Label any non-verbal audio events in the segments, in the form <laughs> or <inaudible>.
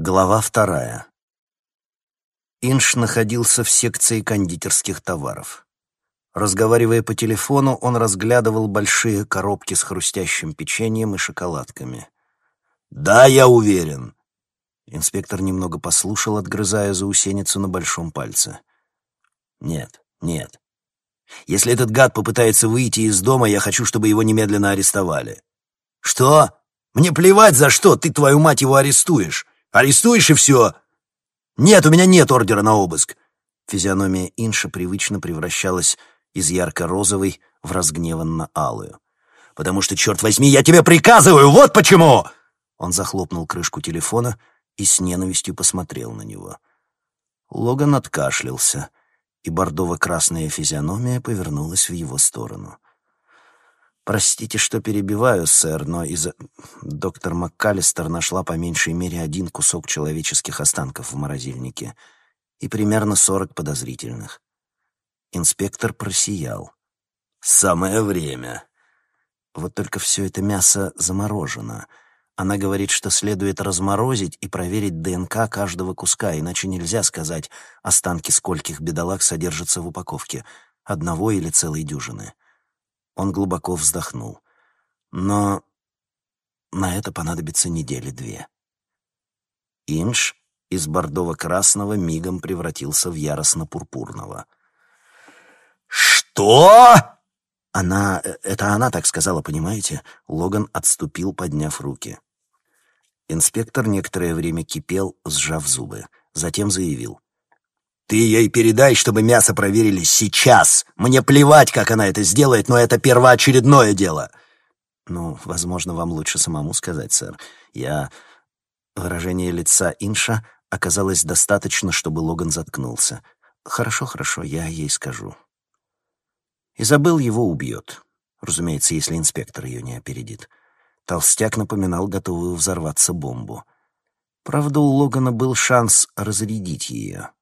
Глава вторая. Инш находился в секции кондитерских товаров. Разговаривая по телефону, он разглядывал большие коробки с хрустящим печеньем и шоколадками. «Да, я уверен!» Инспектор немного послушал, отгрызая заусеницу на большом пальце. «Нет, нет. Если этот гад попытается выйти из дома, я хочу, чтобы его немедленно арестовали». «Что? Мне плевать, за что ты, твою мать, его арестуешь!» Арестуешь и все. Нет, у меня нет ордера на обыск. Физиономия Инша привычно превращалась из ярко-розовой в разгневанно-алую. «Потому что, черт возьми, я тебе приказываю! Вот почему!» Он захлопнул крышку телефона и с ненавистью посмотрел на него. Логан откашлялся, и бордово-красная физиономия повернулась в его сторону. «Простите, что перебиваю, сэр, но из Доктор МакКаллистер нашла по меньшей мере один кусок человеческих останков в морозильнике и примерно сорок подозрительных. Инспектор просиял. «Самое время!» Вот только все это мясо заморожено. Она говорит, что следует разморозить и проверить ДНК каждого куска, иначе нельзя сказать, останки скольких бедолаг содержатся в упаковке, одного или целой дюжины. Он глубоко вздохнул. Но на это понадобится недели две. Инж из бордово-красного мигом превратился в яростно-пурпурного. «Что?» Она... Это она так сказала, понимаете? Логан отступил, подняв руки. Инспектор некоторое время кипел, сжав зубы. Затем заявил. Ты ей передай, чтобы мясо проверили сейчас. Мне плевать, как она это сделает, но это первоочередное дело. Ну, возможно, вам лучше самому сказать, сэр. Я... Выражение лица Инша оказалось достаточно, чтобы Логан заткнулся. Хорошо, хорошо, я ей скажу. Изабел его убьет. Разумеется, если инспектор ее не опередит. Толстяк напоминал готовую взорваться бомбу. Правда, у Логана был шанс разрядить ее.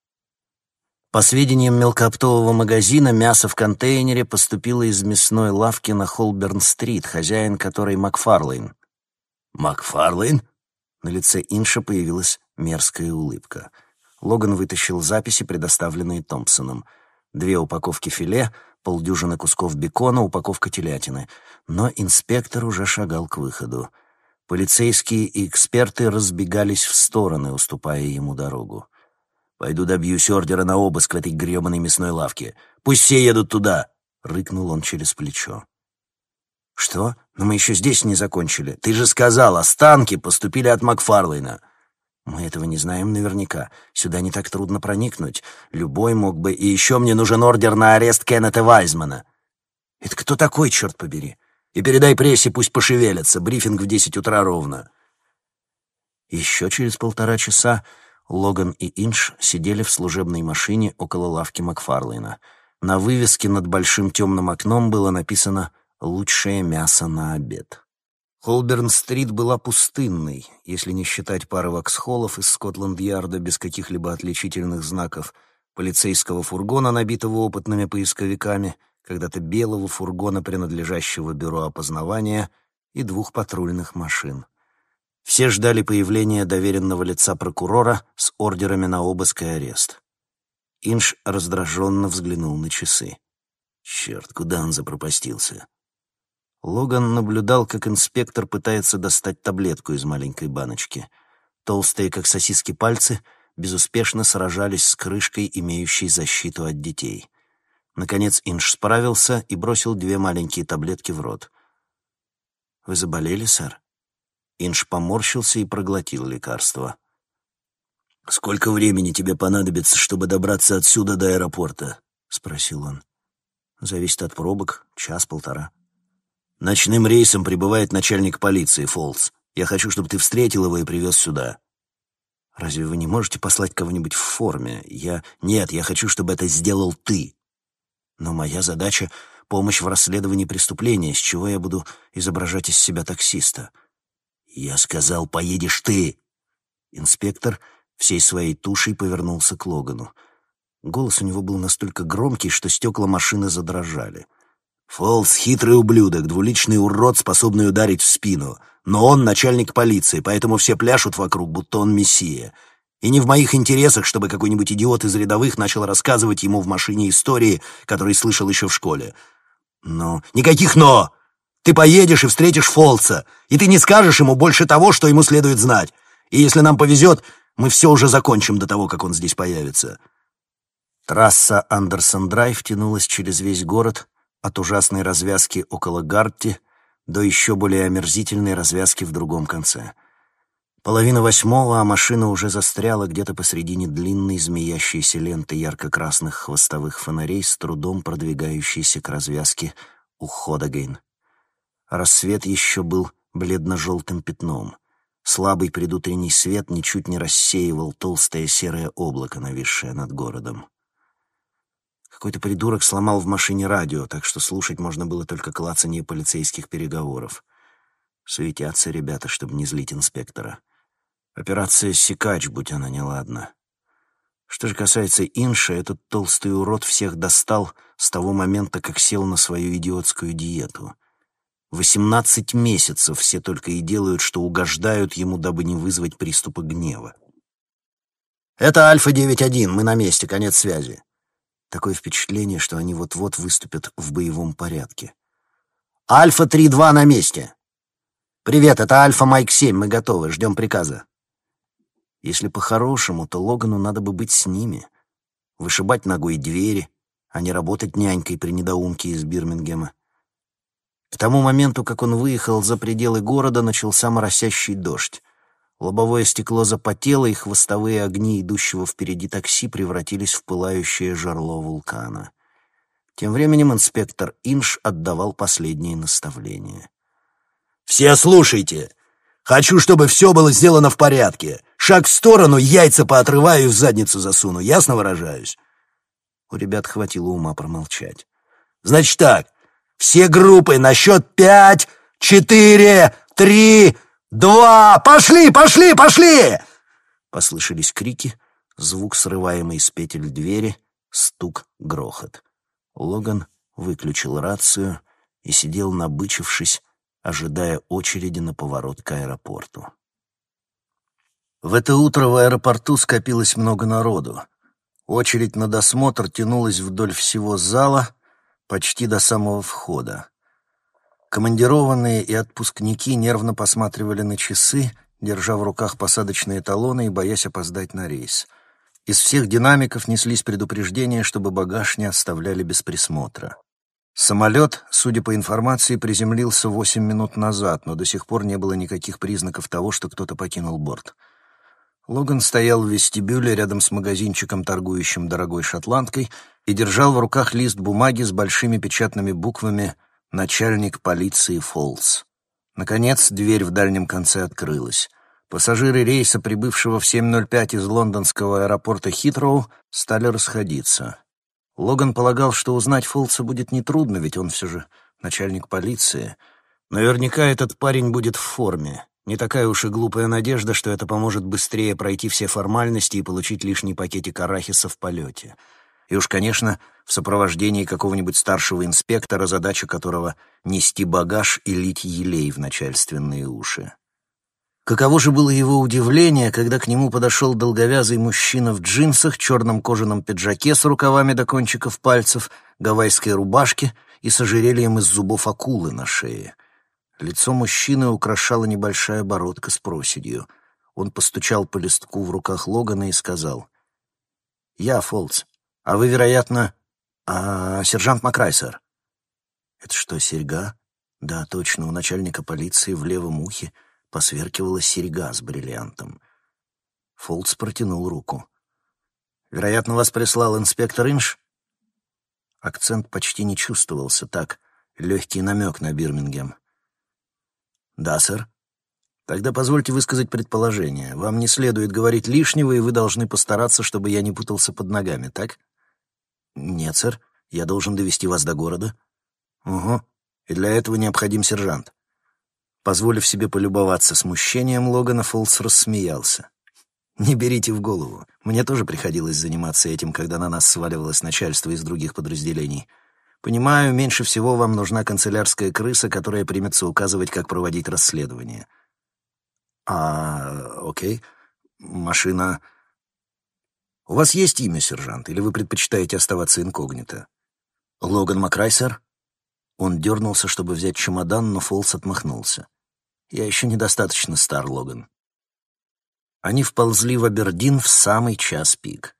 По сведениям мелкооптового магазина, мясо в контейнере поступило из мясной лавки на Холберн-стрит, хозяин которой Макфарлейн. «Макфарлейн?» На лице Инша появилась мерзкая улыбка. Логан вытащил записи, предоставленные Томпсоном. Две упаковки филе, полдюжины кусков бекона, упаковка телятины. Но инспектор уже шагал к выходу. Полицейские и эксперты разбегались в стороны, уступая ему дорогу. Пойду добьюсь ордера на обыск в этой гребаной мясной лавке. Пусть все едут туда!» — рыкнул он через плечо. «Что? Но мы еще здесь не закончили. Ты же сказал, останки поступили от Макфарлейна». «Мы этого не знаем наверняка. Сюда не так трудно проникнуть. Любой мог бы... И еще мне нужен ордер на арест Кеннета Вайзмана». «Это кто такой, черт побери?» «И передай прессе, пусть пошевелятся. Брифинг в десять утра ровно». Еще через полтора часа Логан и Инш сидели в служебной машине около лавки Макфарлейна. На вывеске над большим темным окном было написано «Лучшее мясо на обед». Холберн-стрит была пустынной, если не считать пары воксхоллов из Скотланд-Ярда без каких-либо отличительных знаков, полицейского фургона, набитого опытными поисковиками, когда-то белого фургона, принадлежащего бюро опознавания, и двух патрульных машин. Все ждали появления доверенного лица прокурора с ордерами на обыск и арест. Инш раздраженно взглянул на часы. Черт, куда он запропастился? Логан наблюдал, как инспектор пытается достать таблетку из маленькой баночки. Толстые, как сосиски, пальцы безуспешно сражались с крышкой, имеющей защиту от детей. Наконец Инш справился и бросил две маленькие таблетки в рот. «Вы заболели, сэр?» Инш поморщился и проглотил лекарство. «Сколько времени тебе понадобится, чтобы добраться отсюда до аэропорта?» — спросил он. «Зависит от пробок. Час-полтора». «Ночным рейсом прибывает начальник полиции, Фолс. Я хочу, чтобы ты встретил его и привез сюда». «Разве вы не можете послать кого-нибудь в форме? Я...» «Нет, я хочу, чтобы это сделал ты». «Но моя задача — помощь в расследовании преступления, с чего я буду изображать из себя таксиста». «Я сказал, поедешь ты!» Инспектор всей своей тушей повернулся к Логану. Голос у него был настолько громкий, что стекла машины задрожали. Фолс — хитрый ублюдок, двуличный урод, способный ударить в спину. Но он начальник полиции, поэтому все пляшут вокруг, будто он мессия. И не в моих интересах, чтобы какой-нибудь идиот из рядовых начал рассказывать ему в машине истории, которые слышал еще в школе. Но... Никаких «но!» Ты поедешь и встретишь Фолца, и ты не скажешь ему больше того, что ему следует знать. И если нам повезет, мы все уже закончим до того, как он здесь появится. Трасса Андерсон-Драйв тянулась через весь город, от ужасной развязки около Гартти до еще более омерзительной развязки в другом конце. Половина восьмого, а машина уже застряла где-то посредине длинной змеящейся ленты ярко-красных хвостовых фонарей, с трудом продвигающейся к развязке у Ходагейн. Рассвет еще был бледно-желтым пятном. Слабый предутренний свет ничуть не рассеивал толстое серое облако, нависшее над городом. Какой-то придурок сломал в машине радио, так что слушать можно было только клацанье полицейских переговоров. Суетятся ребята, чтобы не злить инспектора. Операция «Секач», будь она неладна. Что же касается Инша, этот толстый урод всех достал с того момента, как сел на свою идиотскую диету. Восемнадцать месяцев все только и делают, что угождают ему, дабы не вызвать приступа гнева. «Это Альфа-9-1, мы на месте, конец связи». Такое впечатление, что они вот-вот выступят в боевом порядке. «Альфа-3-2 на месте!» «Привет, это Альфа-Майк-7, мы готовы, ждем приказа». Если по-хорошему, то Логану надо бы быть с ними. Вышибать ногой двери, а не работать нянькой при недоумке из Бирмингема. К тому моменту, как он выехал за пределы города, начался моросящий дождь. Лобовое стекло запотело, и хвостовые огни идущего впереди такси превратились в пылающее жерло вулкана. Тем временем инспектор Инш отдавал последние наставления. «Все слушайте! Хочу, чтобы все было сделано в порядке. Шаг в сторону, яйца поотрываю и в задницу засуну. Ясно выражаюсь?» У ребят хватило ума промолчать. «Значит так, все группы на счет пять, четыре, три, два! Пошли, пошли, пошли!» Послышались крики, звук, срываемый с петель двери, стук, грохот. Логан выключил рацию и сидел набычившись, ожидая очереди на поворот к аэропорту. В это утро в аэропорту скопилось много народу. Очередь на досмотр тянулась вдоль всего зала почти до самого входа. Командированные и отпускники нервно посматривали на часы, держа в руках посадочные талоны и боясь опоздать на рейс. Из всех динамиков неслись предупреждения, чтобы багаж не оставляли без присмотра. Самолет, судя по информации, приземлился восемь минут назад, но до сих пор не было никаких признаков того, что кто-то покинул борт. Логан стоял в вестибюле рядом с магазинчиком, торгующим дорогой шотландкой, и держал в руках лист бумаги с большими печатными буквами «Начальник полиции Фолс». Наконец, дверь в дальнем конце открылась. Пассажиры рейса, прибывшего в 7.05 из лондонского аэропорта Хитроу, стали расходиться. Логан полагал, что узнать Фолса будет нетрудно, ведь он все же начальник полиции. Наверняка этот парень будет в форме. Не такая уж и глупая надежда, что это поможет быстрее пройти все формальности и получить лишний пакетик арахиса в полете. И уж, конечно, в сопровождении какого-нибудь старшего инспектора, задача которого — нести багаж и лить елей в начальственные уши. Каково же было его удивление, когда к нему подошел долговязый мужчина в джинсах, черном кожаном пиджаке с рукавами до кончиков пальцев, гавайской рубашке и с ожерельем из зубов акулы на шее — Лицо мужчины украшала небольшая бородка с проседью. Он постучал по листку в руках Логана и сказал. «Я, Фолц. А вы, вероятно, а, сержант Макрай, сэр». «Это что, серьга?» «Да, точно, у начальника полиции в левом ухе посверкивала серьга с бриллиантом». Фолц протянул руку. «Вероятно, вас прислал инспектор Инш?» Акцент почти не чувствовался так, легкий намек на Бирмингем. «Да, сэр». «Тогда позвольте высказать предположение. Вам не следует говорить лишнего, и вы должны постараться, чтобы я не путался под ногами, так?» «Нет, сэр. Я должен довести вас до города». «Угу. И для этого необходим сержант». Позволив себе полюбоваться смущением, Логана Фолс рассмеялся. «Не берите в голову. Мне тоже приходилось заниматься этим, когда на нас сваливалось начальство из других подразделений. Понимаю, меньше всего вам нужна канцелярская крыса, которая примется указывать, как проводить расследование. А, окей. Машина... У вас есть имя, сержант, или вы предпочитаете оставаться инкогнито? Логан Макрай, сэр? Он дернулся, чтобы взять чемодан, но Фолс отмахнулся. «Я еще недостаточно стар, Логан». Они вползли в Абердин в самый час пик.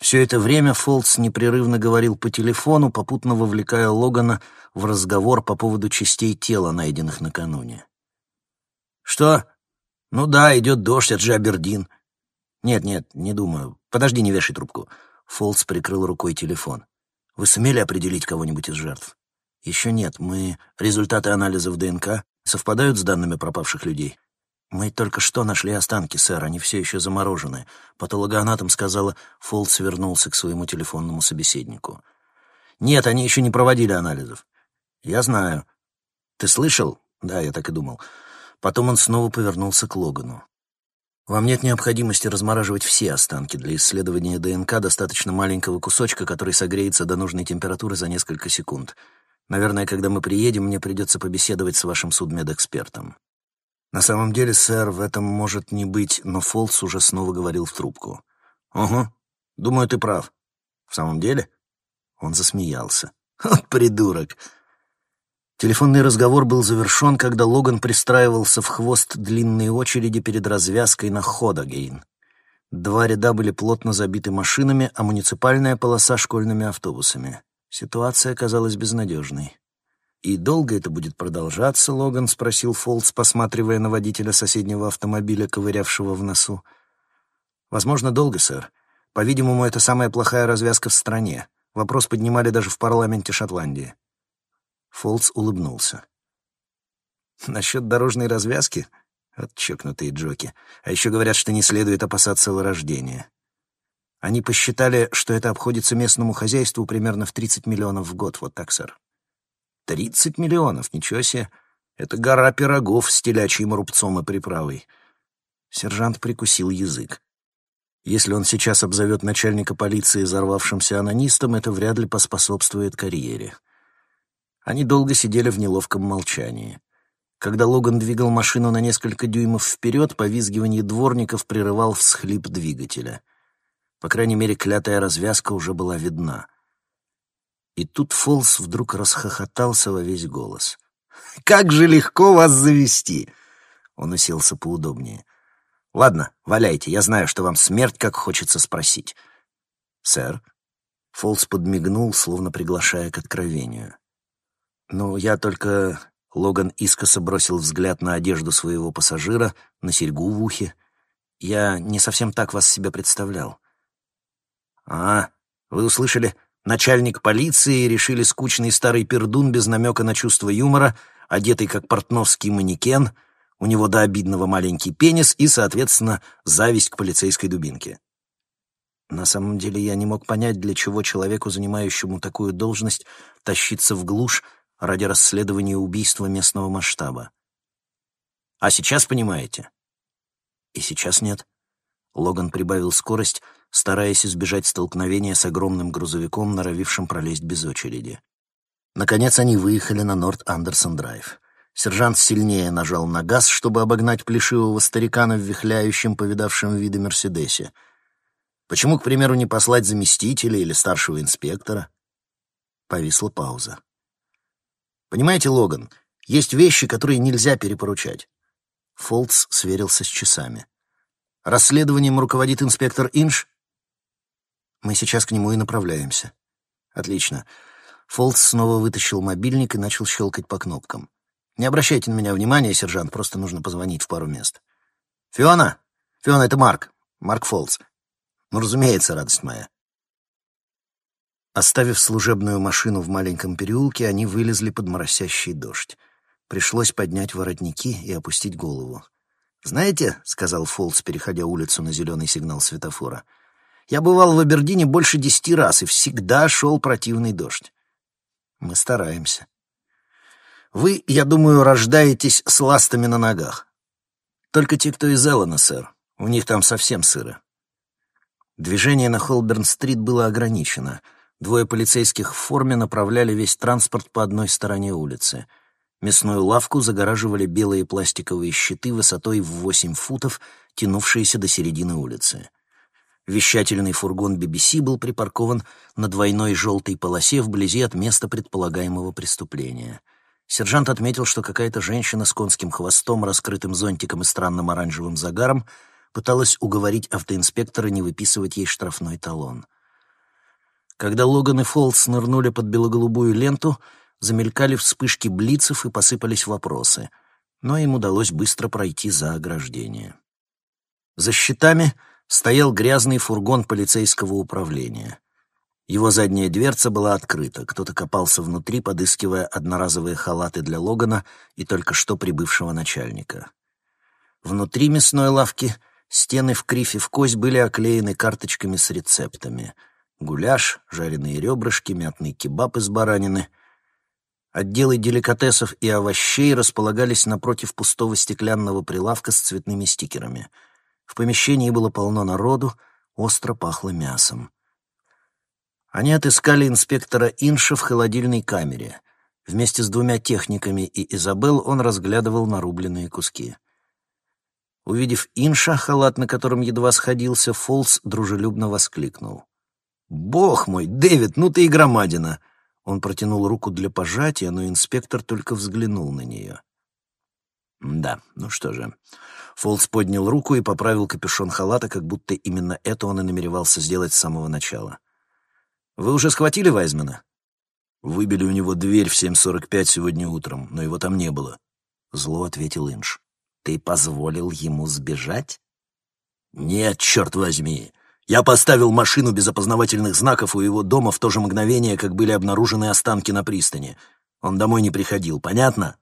Все это время Фолс непрерывно говорил по телефону, попутно вовлекая Логана в разговор по поводу частей тела, найденных накануне. «Что? Ну да, идет дождь, это же Абердин». «Нет, нет, не думаю. Подожди, не вешай трубку». Фолс прикрыл рукой телефон. «Вы сумели определить кого-нибудь из жертв?» Еще нет. Мы... Результаты анализов ДНК совпадают с данными пропавших людей? Мы только что нашли останки, сэр. Они все еще заморожены. Патологоанатом сказала, Фолтс вернулся к своему телефонному собеседнику. Нет, они еще не проводили анализов. Я знаю. Ты слышал? Да, я так и думал. Потом он снова повернулся к Логану. Вам нет необходимости размораживать все останки. Для исследования ДНК достаточно маленького кусочка, который согреется до нужной температуры за несколько секунд. Наверное, когда мы приедем, мне придется побеседовать с вашим судмедэкспертом». «На самом деле, сэр, в этом может не быть, но Фолтс уже снова говорил в трубку». «Угу. Думаю, ты прав». «В самом деле?» Он засмеялся. <laughs> «Вот придурок!» Телефонный разговор был завершен, когда Логан пристраивался в хвост длинной очереди перед развязкой на Ходагейн. Два ряда были плотно забиты машинами, а муниципальная полоса — школьными автобусами. Ситуация казалась безнадежной. «И долго это будет продолжаться?» — Логан спросил Фолтс, посматривая на водителя соседнего автомобиля, ковырявшего в носу. «Возможно, долго, сэр. По-видимому, это самая плохая развязка в стране. Вопрос поднимали даже в парламенте Шотландии». Фолтс улыбнулся. «Насчет дорожной развязки?» Отчекнутые джоки. А еще говорят, что не следует опасаться вырождения. Они посчитали, что это обходится местному хозяйству примерно в 30 миллионов в год. Вот так, сэр. 30 миллионов, ничего себе. Это гора пирогов с телячьим рубцом и приправой. Сержант прикусил язык. Если он сейчас обзовет начальника полиции взорвавшимся анонистом, это вряд ли поспособствует карьере. Они долго сидели в неловком молчании. Когда Логан двигал машину на несколько дюймов вперед, повизгивание дворников прерывал всхлип двигателя. По крайней мере, клятая развязка уже была видна. И тут Фолс вдруг расхохотался во весь голос. «Как же легко вас завести!» Он уселся поудобнее. «Ладно, валяйте, я знаю, что вам смерть как хочется спросить». «Сэр?» Фолс подмигнул, словно приглашая к откровению. «Ну, я только...» Логан искоса бросил взгляд на одежду своего пассажира, на серьгу в ухе. «Я не совсем так вас себе представлял. «А, вы услышали? Начальник полиции решили скучный старый пердун без намека на чувство юмора, одетый как портновский манекен, у него до обидного маленький пенис и, соответственно, зависть к полицейской дубинке». На самом деле я не мог понять, для чего человеку, занимающему такую должность, тащиться в глушь ради расследования убийства местного масштаба. А сейчас понимаете? И сейчас нет. Логан прибавил скорость, стараясь избежать столкновения с огромным грузовиком, норовившим пролезть без очереди. Наконец они выехали на Норт-Андерсон-драйв. Сержант сильнее нажал на газ, чтобы обогнать плешивого старикана в вихляющем, повидавшем виды Мерседесе. Почему, к примеру, не послать заместителя или старшего инспектора? Повисла пауза. «Понимаете, Логан, есть вещи, которые нельзя перепоручать». Фолтс сверился с часами. «Расследованием руководит инспектор Инш?» Мы сейчас к нему и направляемся. Отлично. Фолтс снова вытащил мобильник и начал щелкать по кнопкам. Не обращайте на меня внимания, сержант, просто нужно позвонить в пару мест. Фиона? Фиона, это Марк. Марк Фолтс. Ну, разумеется, радость моя. Оставив служебную машину в маленьком переулке, они вылезли под моросящий дождь. Пришлось поднять воротники и опустить голову. «Знаете», — сказал Фолтс, переходя улицу на зеленый сигнал светофора, — я бывал в Абердине больше десяти раз, и всегда шел противный дождь. Мы стараемся. Вы, я думаю, рождаетесь с ластами на ногах. Только те, кто из Эллона, сэр. У них там совсем сыро. Движение на Холберн-стрит было ограничено. Двое полицейских в форме направляли весь транспорт по одной стороне улицы. Мясную лавку загораживали белые пластиковые щиты высотой в 8 футов, тянувшиеся до середины улицы. Вещательный фургон BBC был припаркован на двойной желтой полосе вблизи от места предполагаемого преступления. Сержант отметил, что какая-то женщина с конским хвостом, раскрытым зонтиком и странным оранжевым загаром пыталась уговорить автоинспектора не выписывать ей штрафной талон. Когда Логан и Фолс нырнули под белоголубую ленту, замелькали вспышки блицев и посыпались вопросы, но им удалось быстро пройти за ограждение. За щитами стоял грязный фургон полицейского управления. Его задняя дверца была открыта, кто-то копался внутри, подыскивая одноразовые халаты для Логана и только что прибывшего начальника. Внутри мясной лавки стены в крифе в кость были оклеены карточками с рецептами. Гуляш, жареные ребрышки, мятный кебаб из баранины. Отделы деликатесов и овощей располагались напротив пустого стеклянного прилавка с цветными стикерами — в помещении было полно народу, остро пахло мясом. Они отыскали инспектора Инша в холодильной камере. Вместе с двумя техниками и Изабел он разглядывал нарубленные куски. Увидев Инша, халат на котором едва сходился, Фолс дружелюбно воскликнул. «Бог мой, Дэвид, ну ты и громадина!» Он протянул руку для пожатия, но инспектор только взглянул на нее. «Да, ну что же...» Фолс поднял руку и поправил капюшон халата, как будто именно это он и намеревался сделать с самого начала. «Вы уже схватили Вайзмана?» «Выбили у него дверь в 7.45 сегодня утром, но его там не было», — зло ответил Инж. «Ты позволил ему сбежать?» «Нет, черт возьми! Я поставил машину без опознавательных знаков у его дома в то же мгновение, как были обнаружены останки на пристани. Он домой не приходил, понятно?»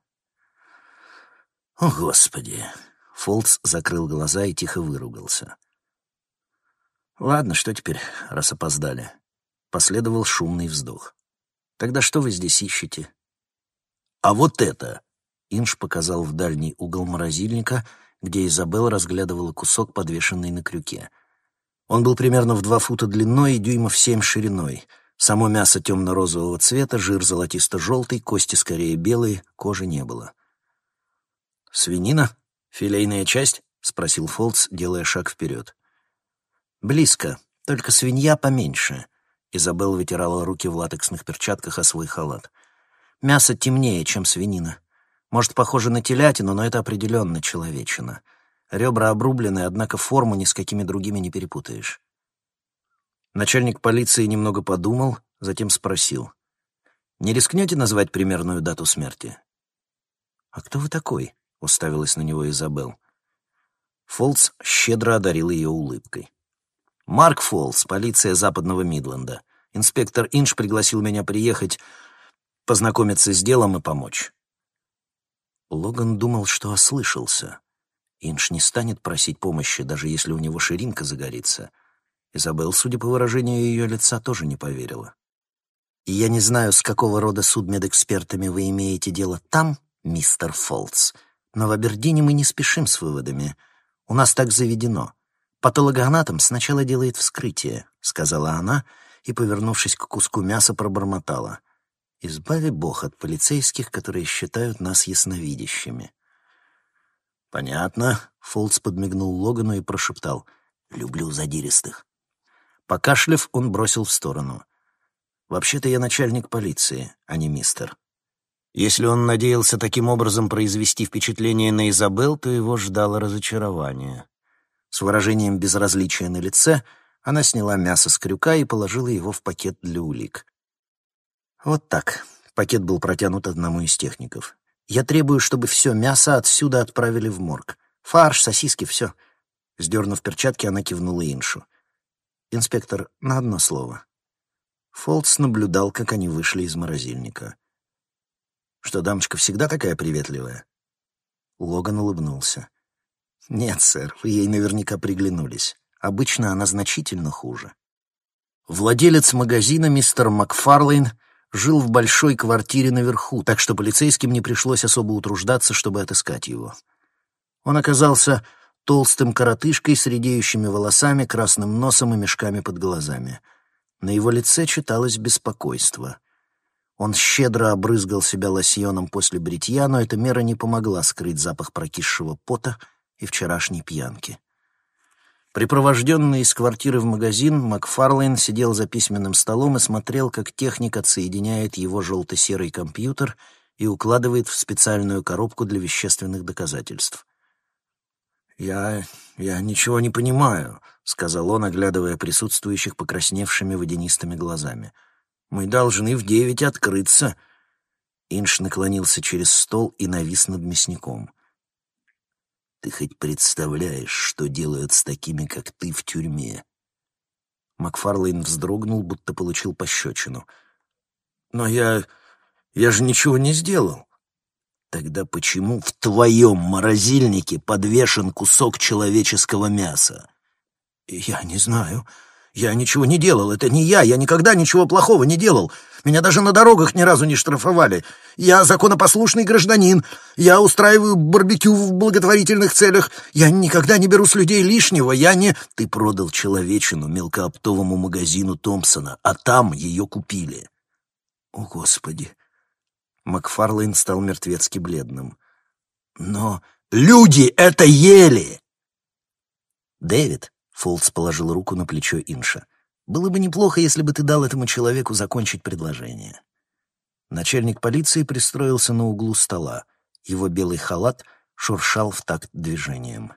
«О, Господи!» Фолтс закрыл глаза и тихо выругался. «Ладно, что теперь, раз опоздали?» Последовал шумный вздох. «Тогда что вы здесь ищете?» «А вот это!» Инж показал в дальний угол морозильника, где Изабелла разглядывала кусок, подвешенный на крюке. Он был примерно в два фута длиной и дюймов семь шириной. Само мясо темно-розового цвета, жир золотисто-желтый, кости скорее белые, кожи не было. «Свинина?» «Филейная часть?» — спросил Фолтс, делая шаг вперед. «Близко, только свинья поменьше». Изабелла вытирала руки в латексных перчатках о свой халат. «Мясо темнее, чем свинина. Может, похоже на телятину, но это определенно человечина. Ребра обрублены, однако форму ни с какими другими не перепутаешь». Начальник полиции немного подумал, затем спросил. «Не рискнете назвать примерную дату смерти?» «А кто вы такой?» — уставилась на него Изабел. Фолс щедро одарил ее улыбкой. «Марк Фолс, полиция западного Мидленда. Инспектор Инш пригласил меня приехать, познакомиться с делом и помочь». Логан думал, что ослышался. Инш не станет просить помощи, даже если у него ширинка загорится. Изабел, судя по выражению ее лица, тоже не поверила. «И я не знаю, с какого рода судмедэкспертами вы имеете дело там, мистер Фолс», но в Абердине мы не спешим с выводами. У нас так заведено. Патологоанатом сначала делает вскрытие, сказала она и, повернувшись к куску мяса, пробормотала. Избави Бог от полицейских, которые считают нас ясновидящими. Понятно, Фолц подмигнул Логану и прошептал. Люблю задиристых. Покашлив, он бросил в сторону. «Вообще-то я начальник полиции, а не мистер. Если он надеялся таким образом произвести впечатление на Изабел, то его ждало разочарование. С выражением безразличия на лице она сняла мясо с крюка и положила его в пакет для улик. Вот так. Пакет был протянут одному из техников. «Я требую, чтобы все мясо отсюда отправили в морг. Фарш, сосиски, все». Сдернув перчатки, она кивнула Иншу. «Инспектор, на одно слово». Фолтс наблюдал, как они вышли из морозильника. Что, дамочка всегда такая приветливая?» Логан улыбнулся. «Нет, сэр, вы ей наверняка приглянулись. Обычно она значительно хуже». Владелец магазина, мистер Макфарлейн, жил в большой квартире наверху, так что полицейским не пришлось особо утруждаться, чтобы отыскать его. Он оказался толстым коротышкой с редеющими волосами, красным носом и мешками под глазами. На его лице читалось беспокойство. Он щедро обрызгал себя лосьоном после бритья, но эта мера не помогла скрыть запах прокисшего пота и вчерашней пьянки. Припровожденный из квартиры в магазин, Макфарлейн сидел за письменным столом и смотрел, как техник отсоединяет его желто-серый компьютер и укладывает в специальную коробку для вещественных доказательств. «Я... я ничего не понимаю», — сказал он, оглядывая присутствующих покрасневшими водянистыми глазами. «Мы должны в девять открыться». Инш наклонился через стол и навис над мясником. «Ты хоть представляешь, что делают с такими, как ты, в тюрьме?» Макфарлейн вздрогнул, будто получил пощечину. «Но я... я же ничего не сделал». Тогда почему в твоем морозильнике подвешен кусок человеческого мяса? Я не знаю. Я ничего не делал. Это не я. Я никогда ничего плохого не делал. Меня даже на дорогах ни разу не штрафовали. Я законопослушный гражданин. Я устраиваю барбекю в благотворительных целях. Я никогда не беру с людей лишнего. Я не... Ты продал человечину мелкооптовому магазину Томпсона, а там ее купили. О, Господи! Макфарлейн стал мертвецки бледным. «Но люди это ели!» «Дэвид», — Фолдс положил руку на плечо Инша, «было бы неплохо, если бы ты дал этому человеку закончить предложение». Начальник полиции пристроился на углу стола. Его белый халат шуршал в такт движением.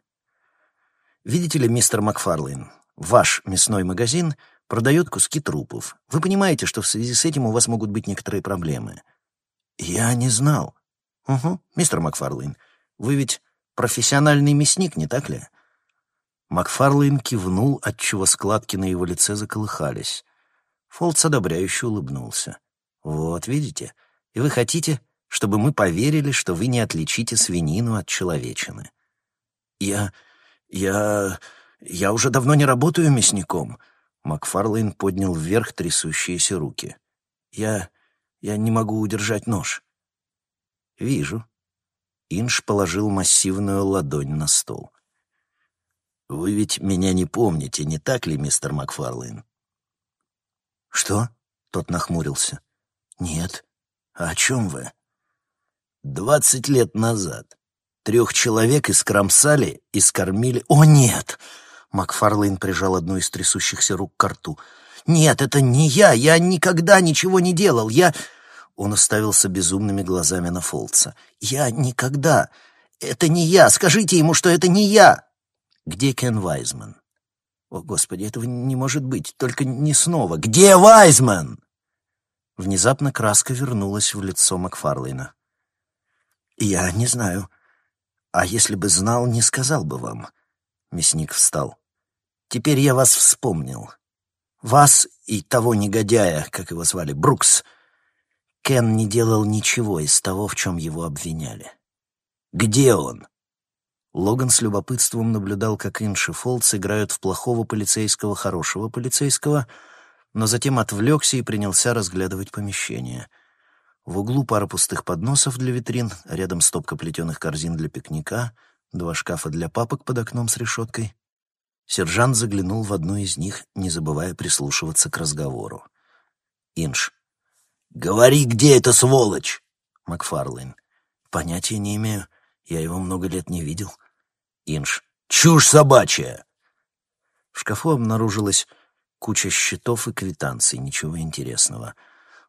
«Видите ли, мистер Макфарлейн, ваш мясной магазин продает куски трупов. Вы понимаете, что в связи с этим у вас могут быть некоторые проблемы. «Я не знал». «Угу, мистер Макфарлейн, вы ведь профессиональный мясник, не так ли?» Макфарлейн кивнул, отчего складки на его лице заколыхались. Фолтс одобряюще улыбнулся. «Вот, видите? И вы хотите, чтобы мы поверили, что вы не отличите свинину от человечины?» «Я... я... я уже давно не работаю мясником», — Макфарлейн поднял вверх трясущиеся руки. «Я... Я не могу удержать нож. Вижу. Инш положил массивную ладонь на стол. Вы ведь меня не помните, не так ли, мистер Макфарлейн? Что? Тот нахмурился. Нет. А о чем вы? Двадцать лет назад трех человек искромсали и скормили... О, нет! Макфарлейн прижал одну из трясущихся рук к рту. «Нет, это не я! Я никогда ничего не делал! Я...» Он уставился безумными глазами на Фолтса. «Я никогда! Это не я! Скажите ему, что это не я!» «Где Кен Вайзман?» «О, Господи, этого не может быть! Только не снова! Где Вайзман?» Внезапно краска вернулась в лицо Макфарлейна. «Я не знаю. А если бы знал, не сказал бы вам». Мясник встал. «Теперь я вас вспомнил. Вас и того негодяя, как его звали, Брукс. Кен не делал ничего из того, в чем его обвиняли. «Где он?» Логан с любопытством наблюдал, как Инш и Фолтс играют в плохого полицейского, хорошего полицейского, но затем отвлекся и принялся разглядывать помещение. В углу пара пустых подносов для витрин, рядом стопка плетеных корзин для пикника, два шкафа для папок под окном с решеткой. Сержант заглянул в одну из них, не забывая прислушиваться к разговору. «Инш, говори, где эта сволочь?» Макфарлейн. «Понятия не имею. Я его много лет не видел». Инш. «Чушь собачья!» В шкафу обнаружилась куча счетов и квитанций, ничего интересного.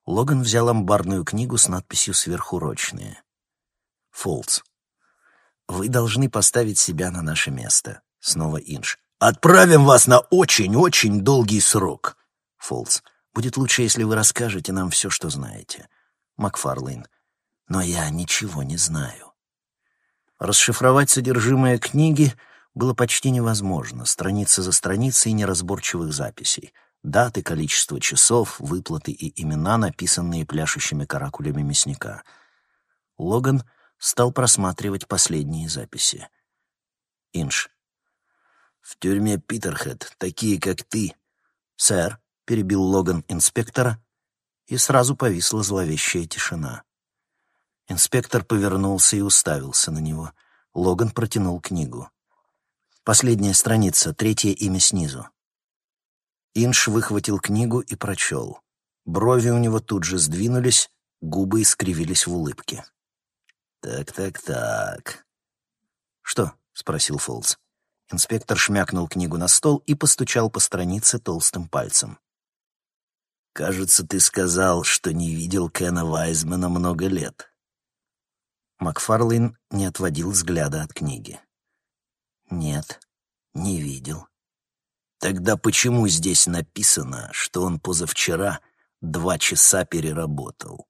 Логан взял амбарную книгу с надписью «Сверхурочные». Фолтс. «Вы должны поставить себя на наше место». Снова Инш. Отправим вас на очень-очень долгий срок. Фолс. Будет лучше, если вы расскажете нам все, что знаете. Макфарлейн. Но я ничего не знаю. Расшифровать содержимое книги было почти невозможно. Страница за страницей неразборчивых записей. Даты, количество часов, выплаты и имена, написанные пляшущими каракулями мясника. Логан стал просматривать последние записи. Инш. В тюрьме Питерхед такие, как ты. Сэр, перебил Логан инспектора, и сразу повисла зловещая тишина. Инспектор повернулся и уставился на него. Логан протянул книгу. Последняя страница, третье имя снизу. Инш выхватил книгу и прочел. Брови у него тут же сдвинулись, губы искривились в улыбке. «Так-так-так...» «Что?» — спросил Фолс. Инспектор шмякнул книгу на стол и постучал по странице толстым пальцем. «Кажется, ты сказал, что не видел Кена Вайзмана много лет». Макфарлейн не отводил взгляда от книги. «Нет, не видел». «Тогда почему здесь написано, что он позавчера два часа переработал?»